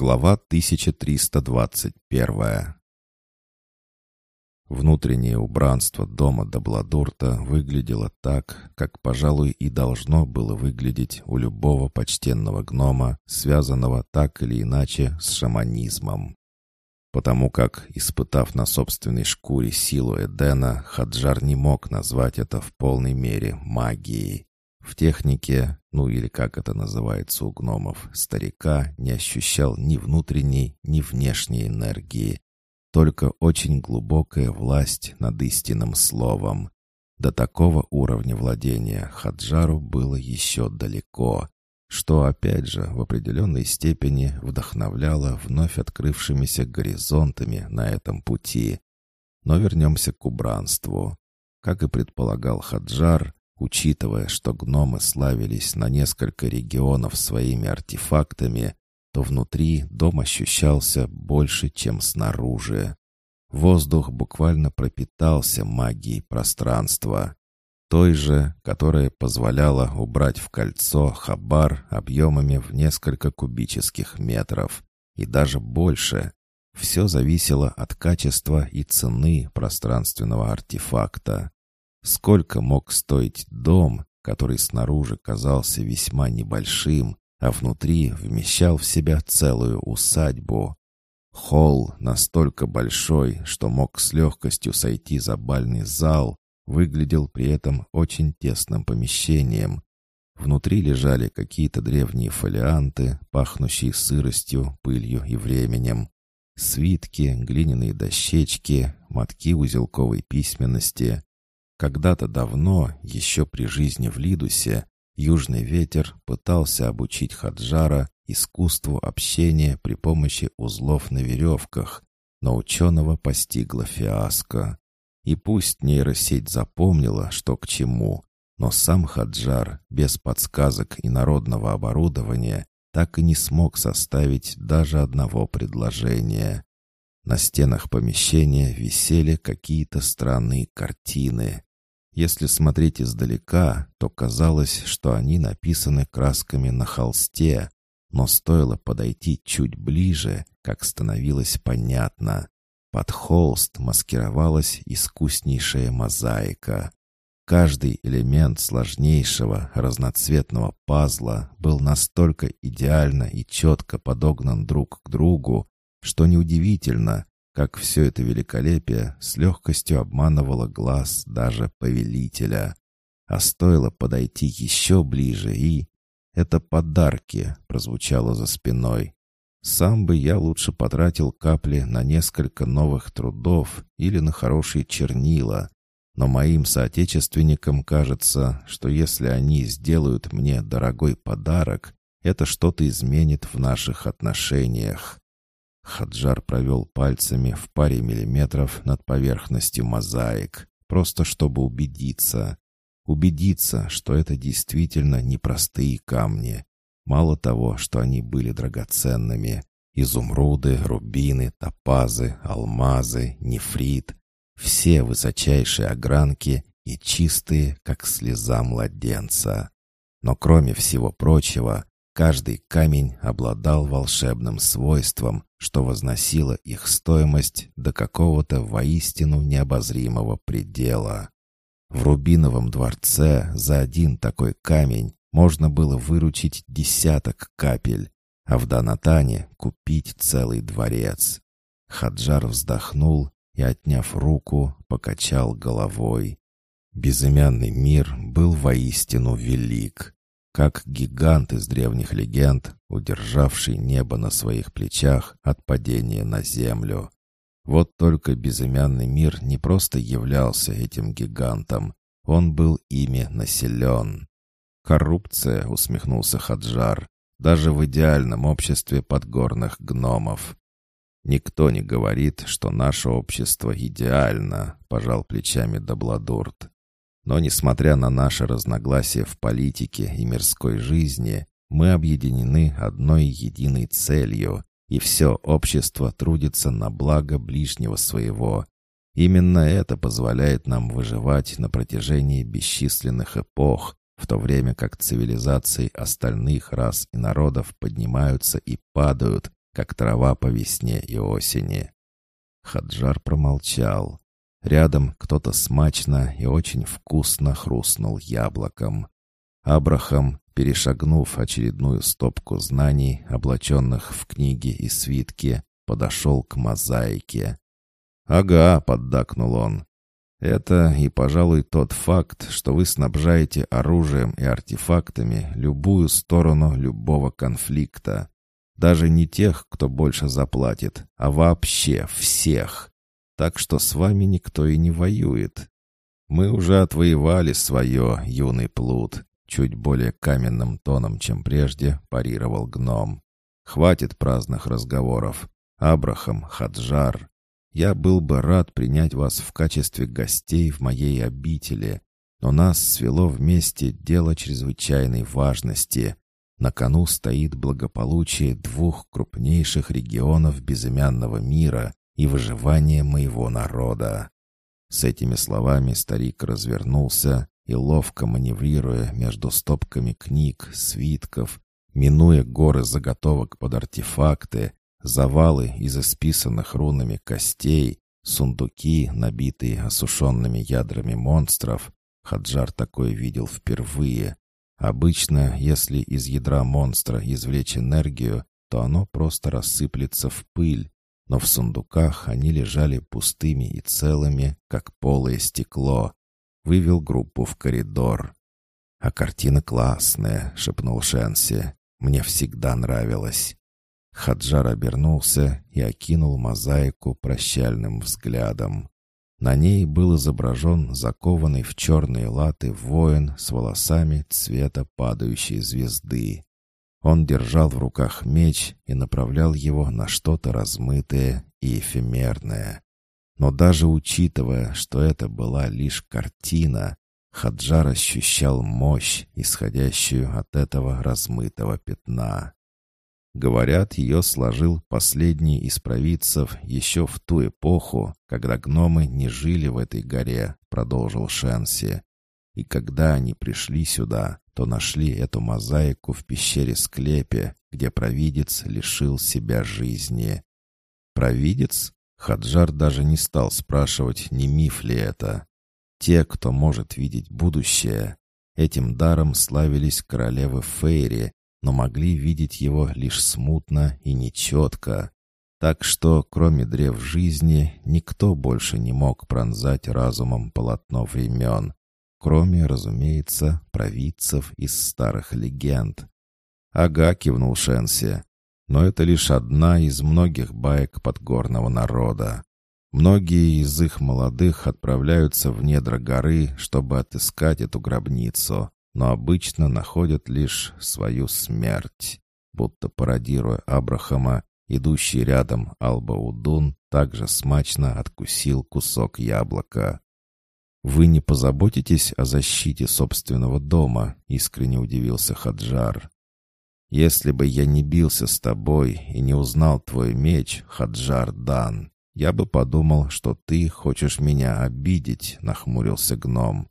Глава 1321 Внутреннее убранство дома Дабладурта выглядело так, как, пожалуй, и должно было выглядеть у любого почтенного гнома, связанного так или иначе с шаманизмом. Потому как, испытав на собственной шкуре силу Эдена, Хаджар не мог назвать это в полной мере магией. В технике, ну или как это называется у гномов, старика не ощущал ни внутренней, ни внешней энергии, только очень глубокая власть над истинным словом. До такого уровня владения Хаджару было еще далеко, что, опять же, в определенной степени вдохновляло вновь открывшимися горизонтами на этом пути. Но вернемся к убранству. Как и предполагал Хаджар, учитывая, что гномы славились на несколько регионов своими артефактами, то внутри дом ощущался больше, чем снаружи. Воздух буквально пропитался магией пространства той же, которая позволяла убрать в кольцо хабар объемами в несколько кубических метров и даже больше. Все зависело от качества и цены пространственного артефакта. Сколько мог стоить дом, который снаружи казался весьма небольшим, а внутри вмещал в себя целую усадьбу. Холл настолько большой, что мог с легкостью сойти за бальный зал, выглядел при этом очень тесным помещением. Внутри лежали какие-то древние фолианты, пахнущие сыростью, пылью и временем. Свитки, глиняные дощечки, мотки узелковой письменности. Когда-то давно, еще при жизни в Лидусе, Южный ветер пытался обучить Хаджара искусству общения при помощи узлов на веревках, но ученого постигла фиаско. И пусть нейросеть запомнила, что к чему, но сам Хаджар, без подсказок и народного оборудования, так и не смог составить даже одного предложения. На стенах помещения висели какие-то странные картины. Если смотреть издалека, то казалось, что они написаны красками на холсте, но стоило подойти чуть ближе, как становилось понятно. Под холст маскировалась искуснейшая мозаика. Каждый элемент сложнейшего разноцветного пазла был настолько идеально и четко подогнан друг к другу, что неудивительно, как все это великолепие с легкостью обманывало глаз даже повелителя. А стоило подойти еще ближе и... «Это подарки», — прозвучало за спиной. Сам бы я лучше потратил капли на несколько новых трудов или на хорошие чернила, но моим соотечественникам кажется, что если они сделают мне дорогой подарок, это что-то изменит в наших отношениях. Хаджар провел пальцами в паре миллиметров над поверхностью мозаик, просто чтобы убедиться. Убедиться, что это действительно непростые камни, Мало того, что они были драгоценными, изумруды, рубины, топазы, алмазы, нефрит, все высочайшие огранки и чистые, как слеза младенца. Но кроме всего прочего, каждый камень обладал волшебным свойством, что возносило их стоимость до какого-то воистину необозримого предела. В Рубиновом дворце за один такой камень можно было выручить десяток капель, а в Данатане купить целый дворец. Хаджар вздохнул и, отняв руку, покачал головой. Безымянный мир был воистину велик, как гигант из древних легенд, удержавший небо на своих плечах от падения на землю. Вот только безымянный мир не просто являлся этим гигантом, он был ими населен. «Коррупция», — усмехнулся Хаджар, — «даже в идеальном обществе подгорных гномов». «Никто не говорит, что наше общество идеально», — пожал плечами Дабладурт. «Но, несмотря на наши разногласия в политике и мирской жизни, мы объединены одной единой целью, и все общество трудится на благо ближнего своего. Именно это позволяет нам выживать на протяжении бесчисленных эпох, в то время как цивилизации остальных рас и народов поднимаются и падают, как трава по весне и осени. Хаджар промолчал. Рядом кто-то смачно и очень вкусно хрустнул яблоком. Абрахам, перешагнув очередную стопку знаний, облаченных в книги и свитки, подошел к мозаике. «Ага», — поддакнул он. «Это и, пожалуй, тот факт, что вы снабжаете оружием и артефактами любую сторону любого конфликта. Даже не тех, кто больше заплатит, а вообще всех. Так что с вами никто и не воюет. Мы уже отвоевали свое, юный плут. Чуть более каменным тоном, чем прежде, парировал гном. Хватит праздных разговоров. Абрахам, Хаджар. Я был бы рад принять вас в качестве гостей в моей обители, но нас свело вместе дело чрезвычайной важности, на кону стоит благополучие двух крупнейших регионов безымянного мира и выживание моего народа. С этими словами старик развернулся и, ловко маневрируя между стопками книг, свитков, минуя горы заготовок под артефакты, завалы из исписанных рунами костей, сундуки, набитые осушенными ядрами монстров, Хаджар такое видел впервые, Обычно, если из ядра монстра извлечь энергию, то оно просто рассыплется в пыль, но в сундуках они лежали пустыми и целыми, как полое стекло. Вывел группу в коридор. «А картина классная», — шепнул Шенси. «Мне всегда нравилось». Хаджар обернулся и окинул мозаику прощальным взглядом. На ней был изображен закованный в черные латы воин с волосами цвета падающей звезды. Он держал в руках меч и направлял его на что-то размытое и эфемерное. Но даже учитывая, что это была лишь картина, Хаджар ощущал мощь, исходящую от этого размытого пятна. Говорят, ее сложил последний из провидцев еще в ту эпоху, когда гномы не жили в этой горе, продолжил Шенси. И когда они пришли сюда, то нашли эту мозаику в пещере-склепе, где провидец лишил себя жизни. Провидец? Хаджар даже не стал спрашивать, не миф ли это. Те, кто может видеть будущее, этим даром славились королевы Фейри, но могли видеть его лишь смутно и нечетко. Так что, кроме древ жизни, никто больше не мог пронзать разумом полотно времен, кроме, разумеется, провидцев из старых легенд. «Ага», — кивнул Шенси, — «но это лишь одна из многих баек подгорного народа. Многие из их молодых отправляются в недра горы, чтобы отыскать эту гробницу но обычно находят лишь свою смерть. Будто пародируя Абрахама, идущий рядом Алба-Удун также смачно откусил кусок яблока. «Вы не позаботитесь о защите собственного дома?» — искренне удивился Хаджар. «Если бы я не бился с тобой и не узнал твой меч, Хаджар Дан, я бы подумал, что ты хочешь меня обидеть», — нахмурился гном.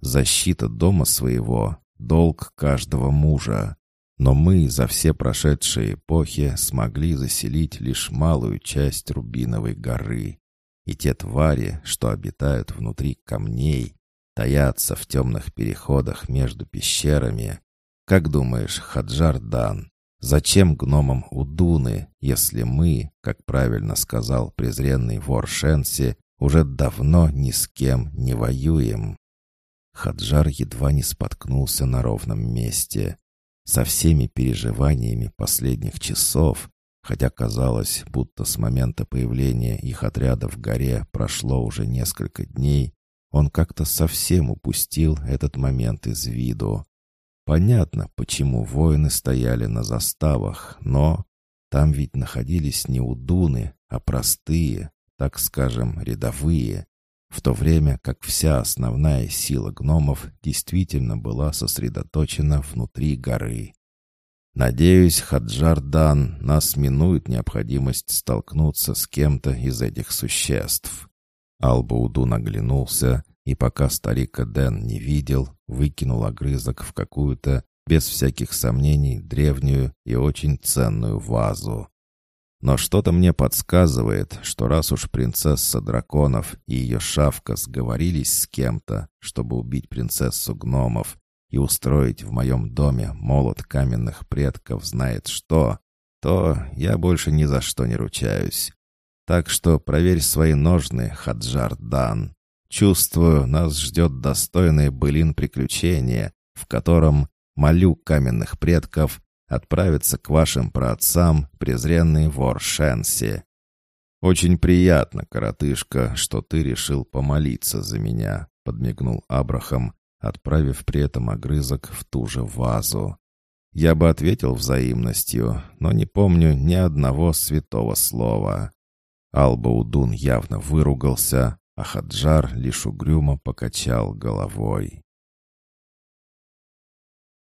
Защита дома своего — долг каждого мужа. Но мы за все прошедшие эпохи смогли заселить лишь малую часть Рубиновой горы. И те твари, что обитают внутри камней, таятся в темных переходах между пещерами. Как думаешь, Хаджар Дан, зачем гномам Удуны, если мы, как правильно сказал презренный вор Шенси, уже давно ни с кем не воюем? Хаджар едва не споткнулся на ровном месте. Со всеми переживаниями последних часов, хотя казалось, будто с момента появления их отряда в горе прошло уже несколько дней, он как-то совсем упустил этот момент из виду. Понятно, почему воины стояли на заставах, но там ведь находились не удуны, а простые, так скажем, рядовые, в то время как вся основная сила гномов действительно была сосредоточена внутри горы. Надеюсь, Хаджардан нас минует необходимость столкнуться с кем-то из этих существ. Албауду наглянулся, и пока старик Дэн не видел, выкинул огрызок в какую-то, без всяких сомнений, древнюю и очень ценную вазу. Но что-то мне подсказывает, что раз уж принцесса драконов и ее шавка сговорились с кем-то, чтобы убить принцессу гномов и устроить в моем доме молот каменных предков знает что, то я больше ни за что не ручаюсь. Так что проверь свои ножны, Хаджар Дан. Чувствую, нас ждет достойное былин приключение, в котором, молю каменных предков, отправиться к вашим праотцам, презренный вор Шенси. «Очень приятно, коротышка, что ты решил помолиться за меня», — подмигнул Абрахам, отправив при этом огрызок в ту же вазу. Я бы ответил взаимностью, но не помню ни одного святого слова. Албаудун явно выругался, а Хаджар лишь угрюмо покачал головой.